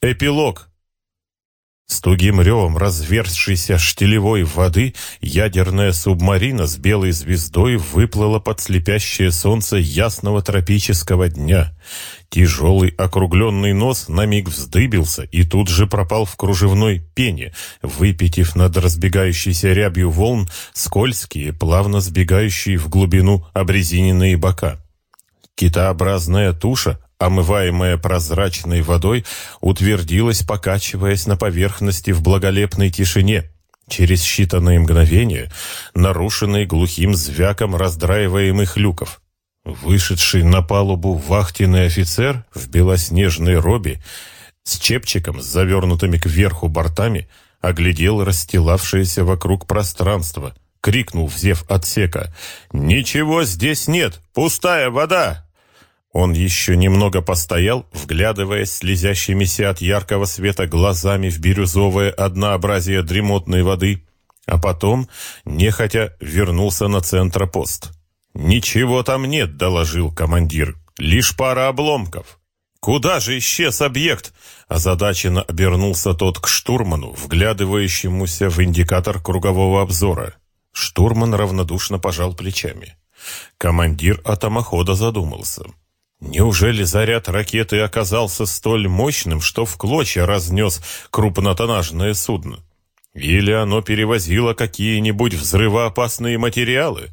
Эпилог. С тугим ревом разверзшейся штилевой воды ядерная субмарина с белой звездой выплыла под слепящее солнце ясного тропического дня. Тяжелый округленный нос на миг вздыбился и тут же пропал в кружевной пене, выпитив над разбегающейся рябью волн скользкие, плавно сбегающие в глубину обрезиненные бока. Китообразная туша омываемая прозрачной водой, утвердилась, покачиваясь на поверхности в благолепной тишине. Через считанные мгновения, нарушенные глухим звяком раздраиваемых люков. Вышедший на палубу вахтенный офицер в белоснежной робе с чепчиком с завернутыми кверху бортами оглядел расстилавшееся вокруг пространство, крикнул, взев отсека, «Ничего здесь нет! Пустая вода!» Он еще немного постоял, вглядываясь слезящимися от яркого света глазами в бирюзовое однообразие дремотной воды, а потом, нехотя, вернулся на центропост. «Ничего там нет», — доложил командир, — «лишь пара обломков». «Куда же исчез объект?» Озадаченно обернулся тот к штурману, вглядывающемуся в индикатор кругового обзора. Штурман равнодушно пожал плечами. Командир атомохода задумался. Неужели заряд ракеты оказался столь мощным, что в клочья разнес крупнотоннажное судно? Или оно перевозило какие-нибудь взрывоопасные материалы?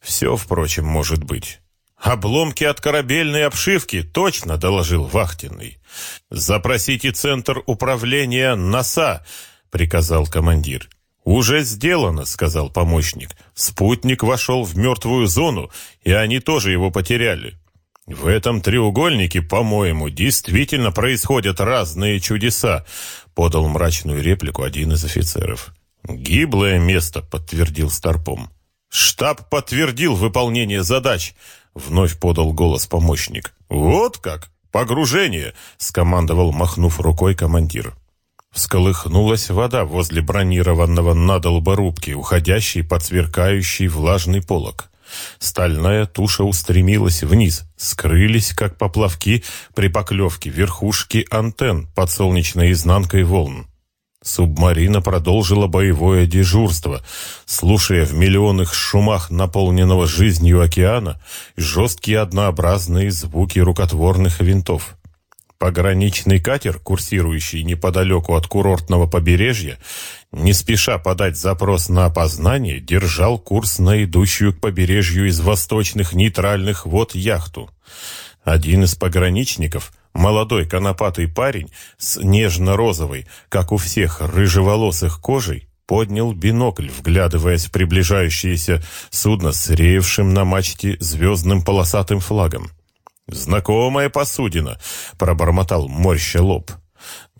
Все, впрочем, может быть. «Обломки от корабельной обшивки, точно», — доложил вахтенный. «Запросите центр управления НАСА», — приказал командир. «Уже сделано», — сказал помощник. «Спутник вошел в мертвую зону, и они тоже его потеряли. В этом треугольнике, по-моему, действительно происходят разные чудеса, подал мрачную реплику один из офицеров. Гиблое место, подтвердил Старпом. Штаб подтвердил выполнение задач, вновь подал голос помощник. Вот как? Погружение, скомандовал, махнув рукой командир. Всколыхнулась вода возле бронированного надолба рубки, уходящей под сверкающий влажный полог. Стальная туша устремилась вниз, скрылись, как поплавки при поклевке верхушки антенн под солнечной изнанкой волн. Субмарина продолжила боевое дежурство, слушая в миллионных шумах наполненного жизнью океана жесткие однообразные звуки рукотворных винтов. Пограничный катер, курсирующий неподалеку от курортного побережья, не спеша подать запрос на опознание, держал курс на идущую к побережью из восточных нейтральных вод яхту. Один из пограничников, молодой конопатый парень с нежно-розовой, как у всех рыжеволосых кожей, поднял бинокль, вглядываясь в приближающееся судно с реевшим на мачте звездным полосатым флагом. «Знакомая посудина», — пробормотал морща лоб.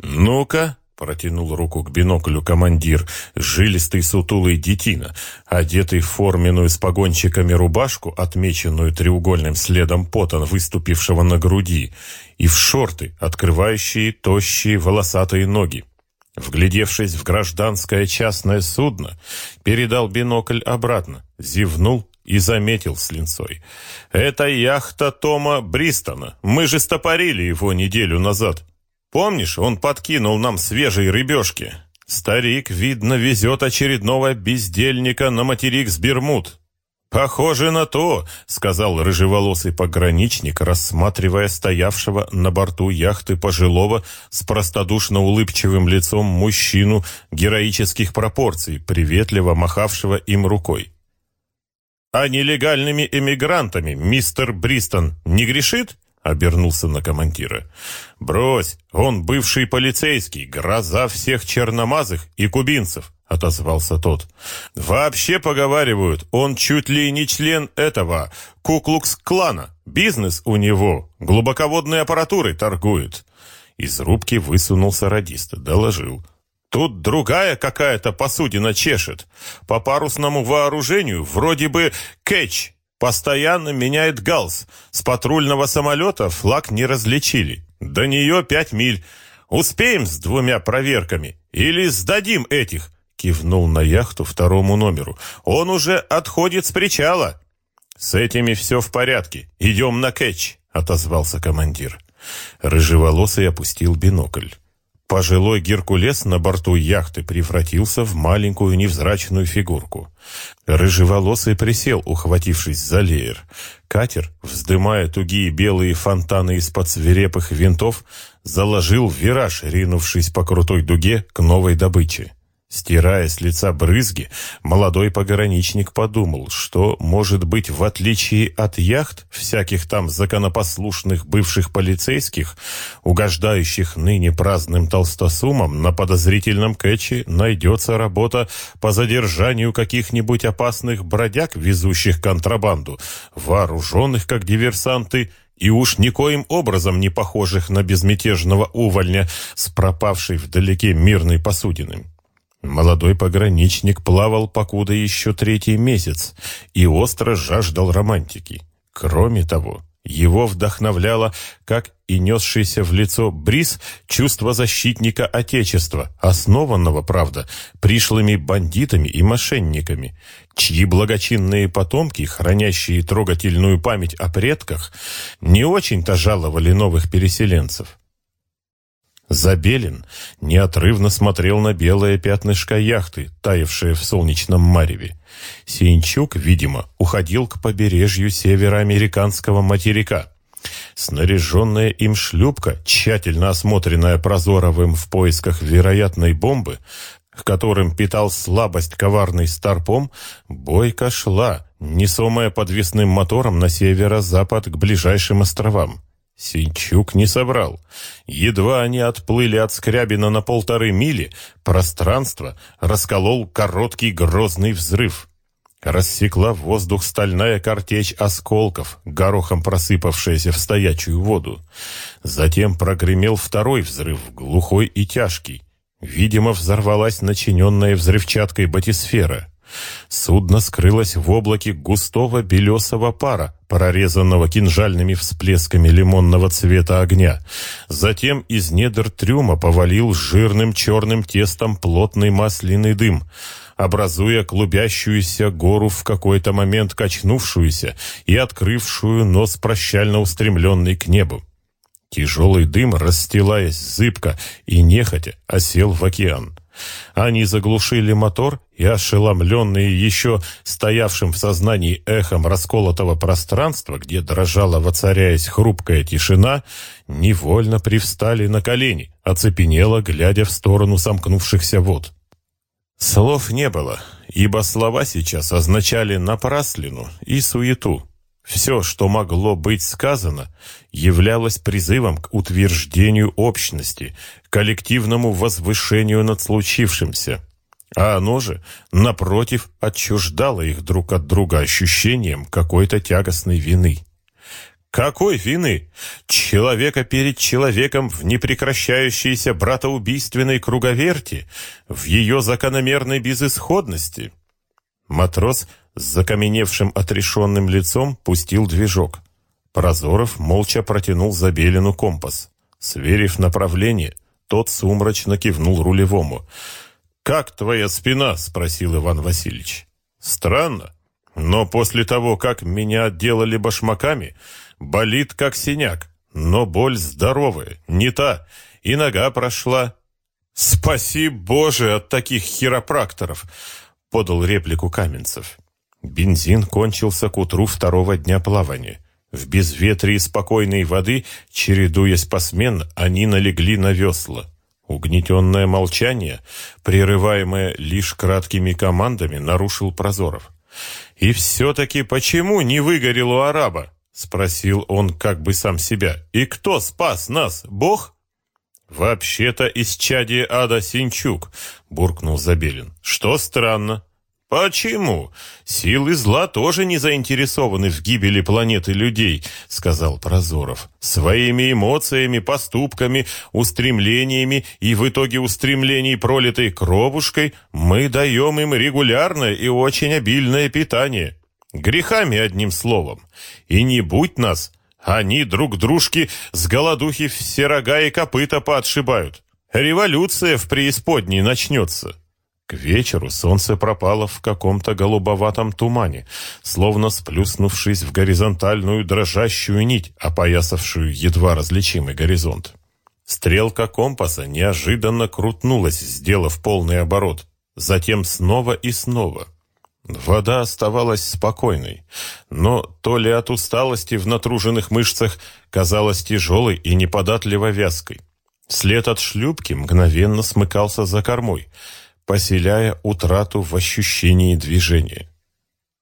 «Ну-ка», — протянул руку к биноклю командир, жилистый сутулый детина, одетый в форменную с погончиками рубашку, отмеченную треугольным следом пота, выступившего на груди, и в шорты, открывающие тощие волосатые ноги. Вглядевшись в гражданское частное судно, передал бинокль обратно, зевнул и заметил с линцой. «Это яхта Тома Бристона. Мы же стопорили его неделю назад. Помнишь, он подкинул нам свежие рыбешки? Старик, видно, везет очередного бездельника на материк с Бермуд». «Похоже на то», — сказал рыжеволосый пограничник, рассматривая стоявшего на борту яхты пожилого с простодушно улыбчивым лицом мужчину героических пропорций, приветливо махавшего им рукой а нелегальными эмигрантами мистер Бристон не грешит?» обернулся на командира. «Брось, он бывший полицейский, гроза всех черномазых и кубинцев», — отозвался тот. «Вообще поговаривают, он чуть ли не член этого Куклукс-клана. Бизнес у него, глубоководной аппаратурой торгует». Из рубки высунулся радист, доложил. Тут другая какая-то посудина чешет. По парусному вооружению вроде бы кэч. Постоянно меняет галс. С патрульного самолета флаг не различили. До нее пять миль. Успеем с двумя проверками? Или сдадим этих?» Кивнул на яхту второму номеру. «Он уже отходит с причала». «С этими все в порядке. Идем на кэч», — отозвался командир. Рыжеволосый опустил бинокль. Пожилой Геркулес на борту яхты превратился в маленькую невзрачную фигурку. Рыжеволосый присел, ухватившись за леер. Катер, вздымая тугие белые фонтаны из-под свирепых винтов, заложил вираж, ринувшись по крутой дуге к новой добыче. Стирая с лица брызги, молодой пограничник подумал, что, может быть, в отличие от яхт, всяких там законопослушных бывших полицейских, угождающих ныне праздным толстосумам, на подозрительном кэче найдется работа по задержанию каких-нибудь опасных бродяг, везущих контрабанду, вооруженных как диверсанты, и уж никоим образом не похожих на безмятежного увольня с пропавшей вдалеке мирной посудиной. Молодой пограничник плавал покуда еще третий месяц и остро жаждал романтики. Кроме того, его вдохновляло, как и несшийся в лицо бриз, чувство защитника Отечества, основанного, правда, пришлыми бандитами и мошенниками, чьи благочинные потомки, хранящие трогательную память о предках, не очень-то жаловали новых переселенцев. Забелин неотрывно смотрел на белое пятнышко яхты, таявшее в солнечном мареве. Синчук, видимо, уходил к побережью североамериканского материка. Снаряженная им шлюпка, тщательно осмотренная Прозоровым в поисках вероятной бомбы, к которым питал слабость коварный старпом, бойко шла, несомая подвесным мотором на северо-запад к ближайшим островам. Синчук не собрал. Едва они отплыли от Скрябина на полторы мили, пространство расколол короткий грозный взрыв. Рассекла воздух стальная картечь осколков, горохом просыпавшаяся в стоячую воду. Затем прогремел второй взрыв, глухой и тяжкий. Видимо, взорвалась начиненная взрывчаткой батисфера. Судно скрылось в облаке густого белесого пара, прорезанного кинжальными всплесками лимонного цвета огня. Затем из недр трюма повалил жирным черным тестом плотный масляный дым, образуя клубящуюся гору в какой-то момент качнувшуюся и открывшую нос прощально устремленный к небу. Тяжелый дым, расстилаясь зыбко и нехотя, осел в океан. Они заглушили мотор, и ошеломленные еще стоявшим в сознании эхом расколотого пространства, где дрожала, воцаряясь хрупкая тишина, невольно привстали на колени, оцепенело, глядя в сторону сомкнувшихся вод. Слов не было, ибо слова сейчас означали напраслину и суету. Все, что могло быть сказано, являлось призывом к утверждению общности, коллективному возвышению над случившимся. А оно же, напротив, отчуждало их друг от друга ощущением какой-то тягостной вины. Какой вины? Человека перед человеком в непрекращающейся братоубийственной круговерти, в ее закономерной безысходности? Матрос с закаменевшим отрешенным лицом пустил движок. Прозоров молча протянул Забелину компас. Сверив направление, тот сумрачно кивнул рулевому. «Как твоя спина?» — спросил Иван Васильевич. «Странно, но после того, как меня отделали башмаками, болит как синяк, но боль здоровая, не та, и нога прошла». «Спаси Боже от таких хиропракторов!» — подал реплику Каменцев. Бензин кончился к утру второго дня плавания. В безветрии спокойной воды, чередуясь посменно, они налегли на весла. Угнетенное молчание, прерываемое лишь краткими командами, нарушил Прозоров. «И все-таки почему не выгорел у араба?» — спросил он как бы сам себя. «И кто спас нас? Бог?» «Вообще-то из чади ада Синчук», — буркнул Забелин. «Что странно. «Почему? Силы зла тоже не заинтересованы в гибели планеты людей», — сказал Прозоров. «Своими эмоциями, поступками, устремлениями и в итоге устремлений, пролитой кровушкой, мы даем им регулярное и очень обильное питание. Грехами, одним словом. И не будь нас, они друг дружки с голодухи все рога и копыта поотшибают. Революция в преисподней начнется». К вечеру солнце пропало в каком-то голубоватом тумане, словно сплюснувшись в горизонтальную дрожащую нить, опоясавшую едва различимый горизонт. Стрелка компаса неожиданно крутнулась, сделав полный оборот. Затем снова и снова. Вода оставалась спокойной, но то ли от усталости в натруженных мышцах казалась тяжелой и неподатливо вязкой. След от шлюпки мгновенно смыкался за кормой, поселяя утрату в ощущении движения.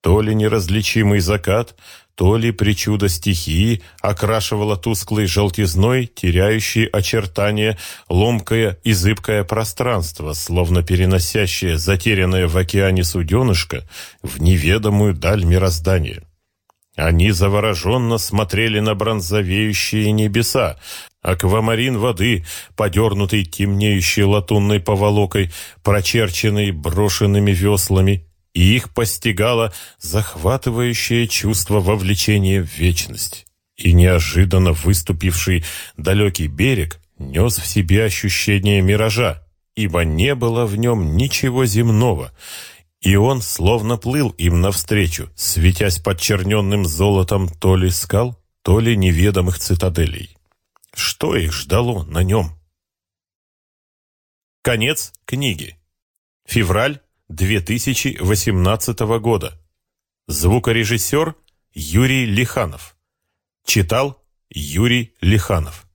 То ли неразличимый закат, то ли причуда стихии окрашивала тусклой желтизной, теряющие очертания, ломкое и зыбкое пространство, словно переносящее затерянное в океане суденышко в неведомую даль мироздания. Они завороженно смотрели на бронзовеющие небеса, аквамарин воды, подернутый темнеющей латунной поволокой, прочерченный брошенными веслами, и их постигало захватывающее чувство вовлечения в вечность. И неожиданно выступивший далекий берег нес в себе ощущение миража, ибо не было в нем ничего земного, и он словно плыл им навстречу, светясь подчерненным золотом то ли скал, то ли неведомых цитаделей. Что их ждало на нем? Конец книги. Февраль 2018 года. Звукорежиссер Юрий Лиханов. Читал Юрий Лиханов.